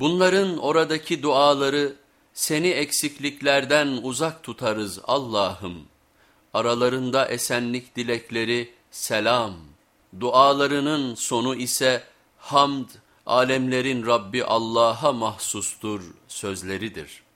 Bunların oradaki duaları seni eksikliklerden uzak tutarız Allah'ım. Aralarında esenlik dilekleri selam, dualarının sonu ise hamd, alemlerin Rabbi Allah'a mahsustur sözleridir.''